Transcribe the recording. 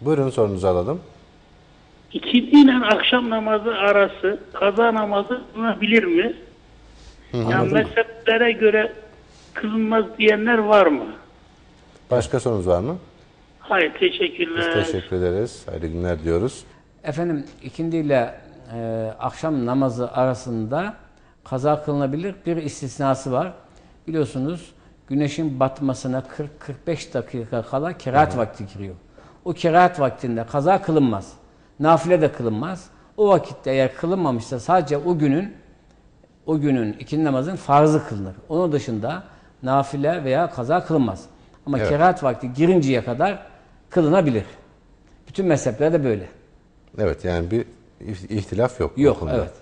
Buyurun sorunuzu alalım. İkindi ile akşam namazı arası kaza namazı kılınabilir mi? yani mezheplere göre kılınmaz diyenler var mı? Başka sorunuz var mı? Hayır Biz teşekkürler. teşekkür ederiz. Hayırlı günler diyoruz. Efendim ikindi ile e, akşam namazı arasında kaza kılınabilir. Bir istisnası var. Biliyorsunuz güneşin batmasına 40-45 dakika kala kerahat vakti giriyor. O kerahat vaktinde kaza kılınmaz. Nafile de kılınmaz. O vakitte eğer kılınmamışsa sadece o günün o günün ikindi namazın farzı kılınır. Onun dışında nafile veya kaza kılınmaz. Ama Evet. kerahat vakti girinceye kadar kılınabilir. Bütün mezheplerde böyle. Evet yani bir ihtilaf yok. Yok, evet.